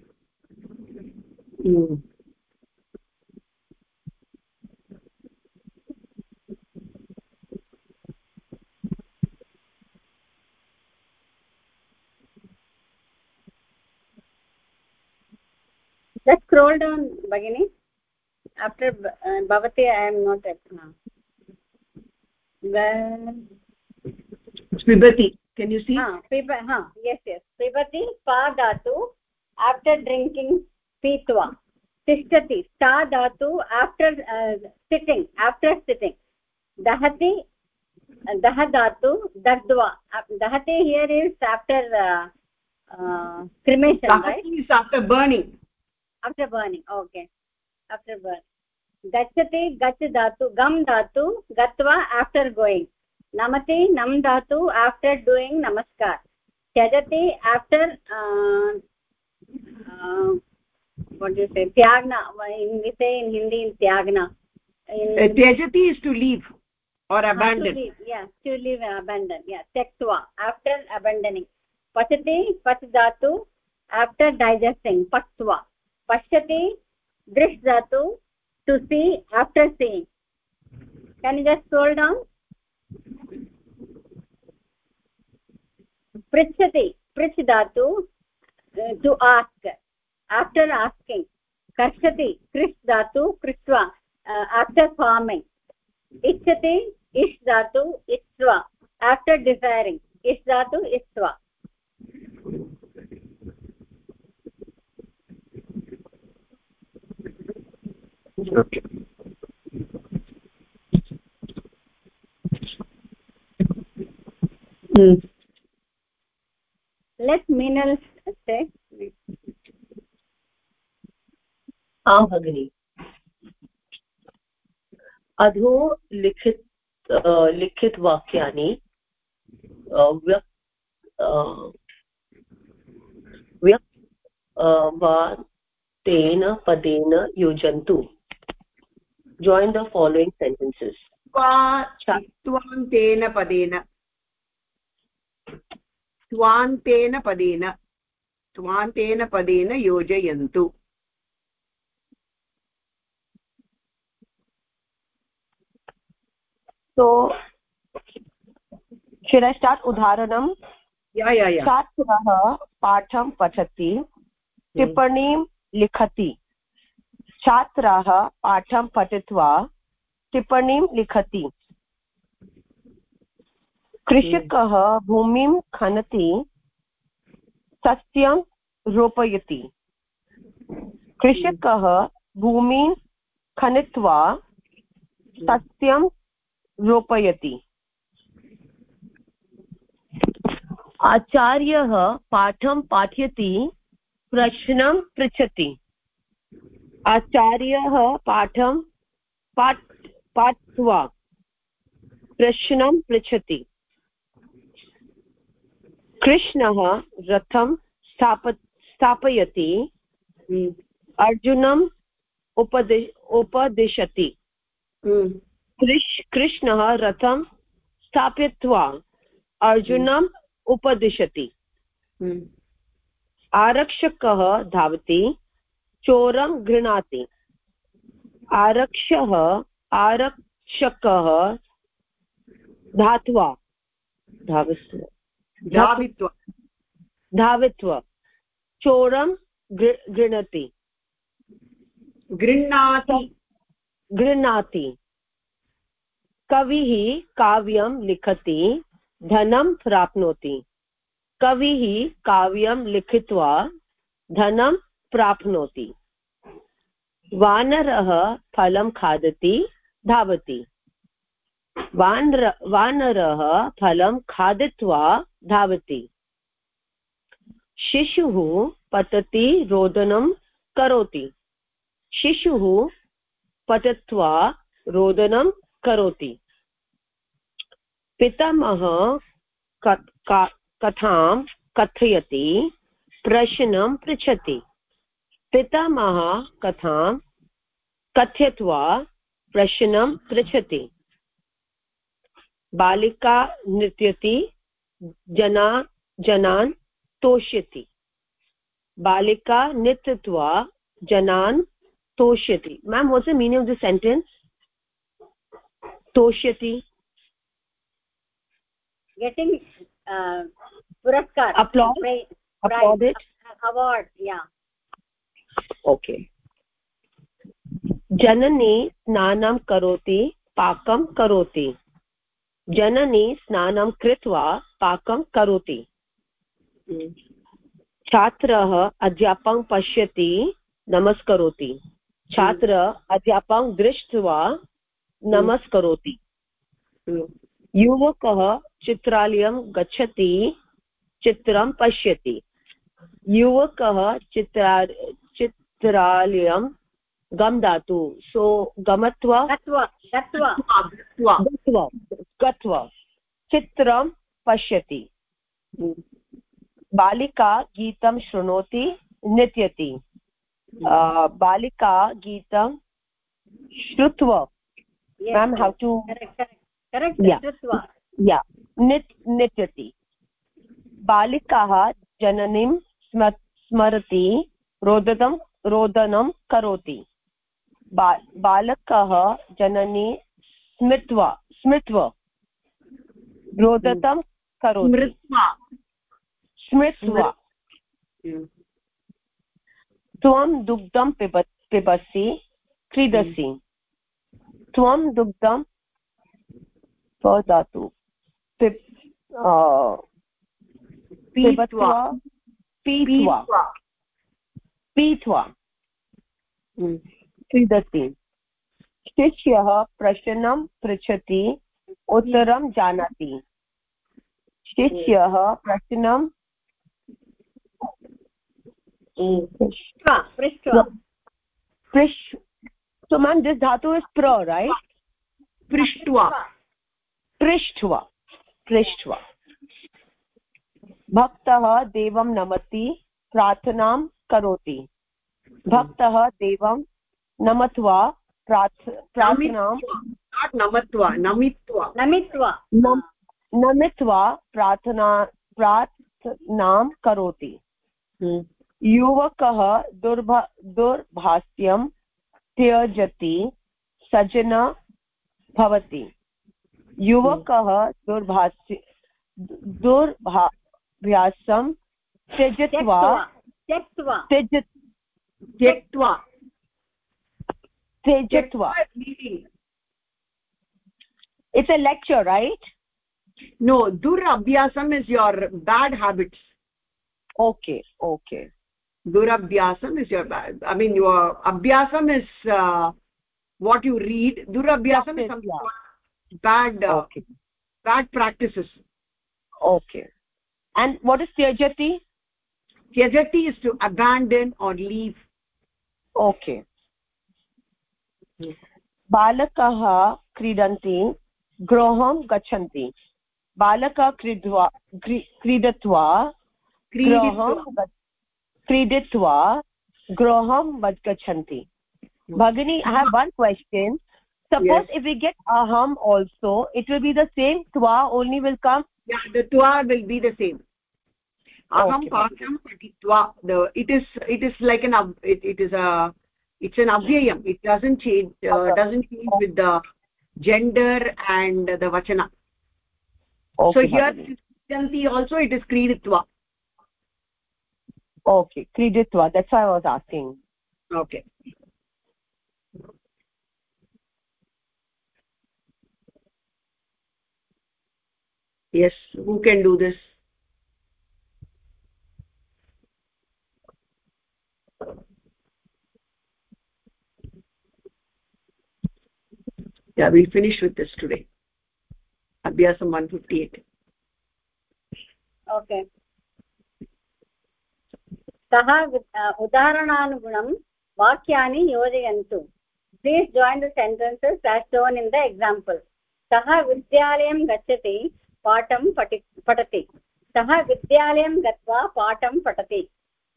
just scroll down bagini after uh, bhavati i am not at now pibati can you see ha piba ha yes yes pibati pa dhatu after drinking pitwa tishtati sta dhatu after uh, sitting after sitting dahati dah dhatu dadva dahate here is after uh, uh, cremation dahati right is after burning after burning okay after burn गच्छति गच् दातु गम् दातु गत्वा after going नमति नम् दातु after doing नमस्कार त्यजति after त्यागना in विषये in Hindi in त्यागना त्यजति is to leave or abandon to leave yeah to leave abandon yeah. Tectua after abandoning. Pachati pach dhatu after पश्यति दृश् धातु to see after see can just sold आम् पृच्छति पृच् धातु टु आस्क् आफ्टर् आस्किङ्ग् कर्षति कृष् धातु कृत्वा आफ्टर् फार्मिङ्ग् इच्छति इष् धातु इत्वा आफ्टर् डिसैरिङ्ग् इष् धातु इत्वा okay hmm. let minal say आं भगिनि। अधो लिखित लिखित वाक्यानि व्यक् व्यक् वा तेन पदेन योजन्तु। Join the following sentences. त्वान्तेन पदेन। त्वान्तेन पदेन। त्वान्तेन पदेन योजयन्तु। So should i start उदाहरणं या या या छात्रः पाठं पठति टिप्पणीं लिखति छात्राः पाठं पठित्वा टिप्पणीं लिखति। कृषकः भूमिं खनति, सस्यं रोपयति। कृषकः भूमिं खनित्वा सस्यं रोपयति। आचार्यः पाठं पाठयति, प्रश्नं पृच्छति। आचार्यः पाठं पाठ पाठित्वा प्रश्नं पृच्छति। कृष्णः रथं स्थाप स्थापयति। अर्जुनं उपदि उपदिशति। कृष्णः रथं स्थापयित्वा अर्जुनम् उपदिशति। आरक्षकः धावति। चोरं गृह्णाति। आरक्षः आरक्षकः धात्वा। धावित्वा। धावित्वा। चोरं गृह्णति। गृह्णाति। गृह्णाति। कविः काव्यं लिखति धनं प्राप्नोति। कविः काव्यं लिखित्वा धनं प्राप्नोति। वानरः फलं खादति, धावति। वानर, वानरः फलं खादित्वा धावति। शिशुः पतति, रोदनं करोति। शिशुः पठित्वा रोदनं करोति। पितामहः कथां कथयति, प्रश्नं पृच्छति। पितामहकथां कथयित्वा प्रश्नं पृच्छति। बालिका नृत्यति जना जनान् तोष्यति। बालिका नृत्यत्वा जनान् तोष्यति। Ma'am what's the meaning of the sentence तोष्यति। Getting uh, पुरस्कार। Award okay. जननी स्नानं करोति पाकं करोति जननी स्नानं कृत्वा पाकं करोति छात्रः अध्यापकं पश्यति नमस्करोति छात्र अध्यापकं दृष्ट्वा नमस्करोति युवकः चित्रालयं गच्छति चित्रं पश्यति युवकः चित्रा चित्रालयं गम दातु सो गमत्वा गत्वा गत्वा। चित्रं पश्यति। बालिका गीतं शृणोति नृत्यति। बालिका गीतं श्रुत्वा। मेम् हौ टु नृत्यति बालिकाः जननीं स्म स्मरति रोदनं रोदनं करोति। बा बालकः जननी स्मृत्वा स्मृत्वा। रोदनं करोति। स्मृत्वा। त्वं दुग्धं पिब पिबसि क्रीडसि त्वं दुग्धं दातु पीत्वा। पीत्वा। पीत्वा। क्रीडति। शिष्यः प्रश्नं पृच्छति उत्तरं जानाति। शिष्यः प्रश्नं पृष्ट्वा पृष् so man this dhatu is pra right? पृष्ट्वा। पृष्ट्वा। पृष्ट्वा। भक्तः देवं नमति प्रार्थनां करोति। भक्तः देवं नमत्वा प्रार्थनां नमत्वा नमित्वा नमित्वा। नमित्वा। प्रार्थना प्रार्थनां करोति। युवकः दुर्भा दुर्भाष्यं त्यजति सज्जन भवति। युवकः दुर्भाष्य दुर्भाभ्यासं त्यजत्वा त्यक्त्वा त्यक्त्वा त्यजत्वा it's a lecture right no dur abhyasam is your bad habits okay okay durabhyasam is your bad i mean your abhyasam is uh, what you read durabhyasam is something yeah. bad uh, okay. bad practices okay and what is tyajati त्यजति is to abandon or leave okay बालकः क्रीडन्ति गृहं गच्छन्ति। बालकः क्रीड्वा क्रीडित्वा क्रीडित्वा। गृहं गच्छन्ति भगिनी I have one question suppose if you get अहम् also it will be the same त्वा only will come will be the same aham okay. patitva it is it is like an it, it is a it's an avyayam it doesn't change uh, doesn't change with the gender and the vachana. Okay, so here janti also it is kriditva. Okay kriditva. That's why i was asking. Okay. Yes who can do this yeah we'll finish with this today abhyasam 158 okay सः उदाहरणानुगुणं वाक्यानि योजयन्तु please join the sentences as shown in the example सः विद्यालयं गच्छति पाठं पठि पठति सः विद्यालयं गत्वा पाठं पठति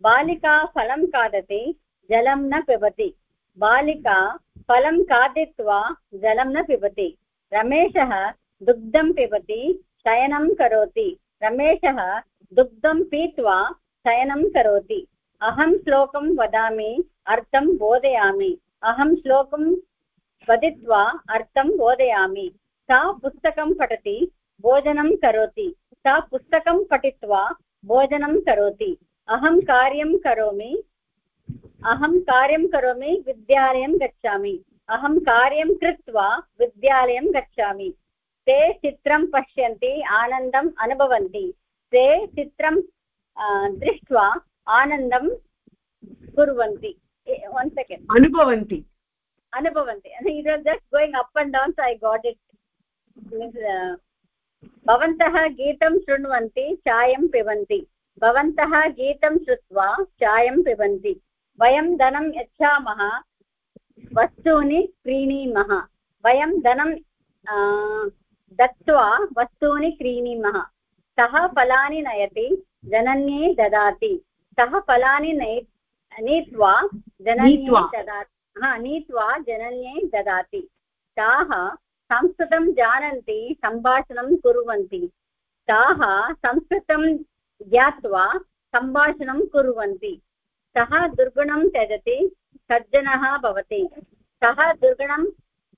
बालिका फलं खादति जलं न पिबति बालिका फलं खादित्वा जलं न पिबति। रमेशः दुग्धं पिबति, शयनं करोति। रमेशः दुग्धं पीत्वा शयनं करोति। अहं श्लोकं वदामि, अर्थं बोधयामि। अहं श्लोकं वदित्वा अर्थं बोधयामि। सा पुस्तकं पठति, भोजनं करोति। सा पुस्तकं पठित्वा भोजनं करोति। अहं कार्यं करोमि अहं कार्यं करोमि विद्यालयं गच्छामि। अहं कार्यं कृत्वा विद्यालयं गच्छामि। ते चित्रं पश्यन्ति आनन्दम् अनुभवन्ति। ते चित्रं दृष्ट्वा आनन्दं कुर्वन्ति। वन् सेकेण्ड् अनुभवन्ति। अनुभवन्ति। It was just going up and down I got it भवन्तः गीतं शृण्वन्ति चायं पिबन्ति। भवन्तः गीतं श्रुत्वा चायं पिबन्ति। वयं धनं यच्छामः वस्तूनि क्रीणीमः। वयं धनं दत्त्वा वस्तूनि क्रीणीमः। सः फलानि नयति जनन्यै ददाति। सः फलानि नय नीत्वा जनन्यै ददाति। हा नीत्वा जनन्यै ददाति। ताः संस्कृतं जानन्ति सम्भाषणं कुर्वन्ति। ताः संस्कृतं ज्ञात्वा सम्भाषणं कुर्वन्ति। सः दुर्गुणं त्यजति, सज्जनः भवति। सः दुर्गुणं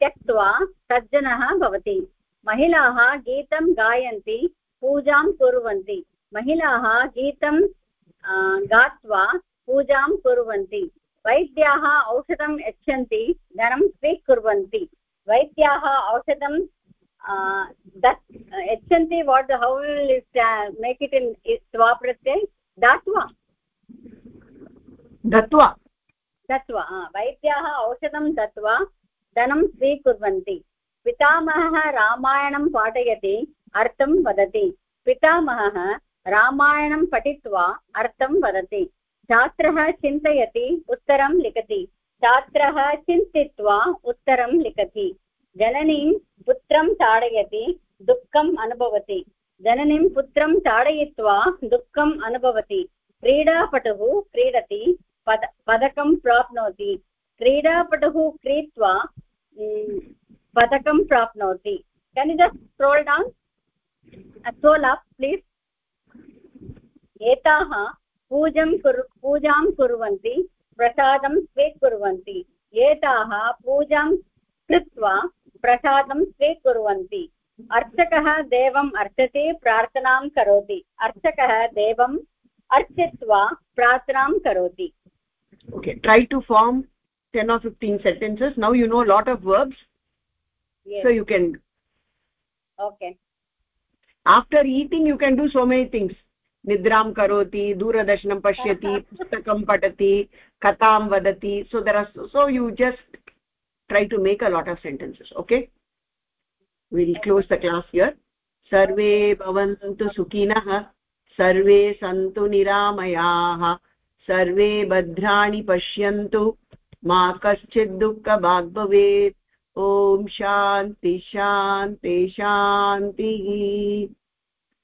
त्यक्त्वा सज्जनः भवति। महिलाः गीतं गायन्ति, पूजां कुर्वन्ति। महिलाः गीतं गात्वा पूजां कुर्वन्ति। वैद्याः औषधं यच्छन्ति, धनं स्वीकुर्वन्ति। वैद्याः औषधं यच्छन्ति what how make it in स्वा प्रत्यय दात्वा। दत्वा दत्वा वैद्याः औषधं दत्वा धनं स्वीकुर्वन्ति। पितामहः रामायणं पाठयति, अर्थं वदति। पितामहः रामायणं पठित्वा, अर्थं वदति। छात्रः चिन्तयति, उत्तरं लिखति। छात्रः चिन्तित्वा, उत्तरं लिखति। जननीं पुत्रं ताडयति, दुःखम् अनुभवति। जननीं पुत्रं ताडयित्वा, दुःखम् अनुभवति। क्रीडापटुः क्रीडति पद, पदकं प्राप्नोति। क्रीडापटुः क्रीत्वा पदकं प्राप्नोति। Can scroll down scroll up please एताः पूजं कुर्, पूजां कुर्वन्ति, प्रसादं स्वीकुर्वन्ति। एताः पूजां कृत्वा, प्रसादं स्वीकुर्वन्ति। अर्चकः देवम् अर्चति, प्रार्थनां करोति। अर्चकः देवम् अर्चित्वा, प्रार्थनां करोति। okay try to form 10 or 15 sentences now you know a lot of verbs yes. so you can okay after eating you can do so many things निद्रां करोति दूरदर्शनं पश्यति पुस्तकं पठति कथां वदति so there are so you just try to make a lot of sentences okay will close the class here सर्वे भवन्तु सुखिनः सर्वे सन्तु निरामयाः सर्वे भद्राणि पश्यन्तु। मा कश्चित् दुःखभाग् भवेत् ॐ शान्ति शान्ति शान्तिः।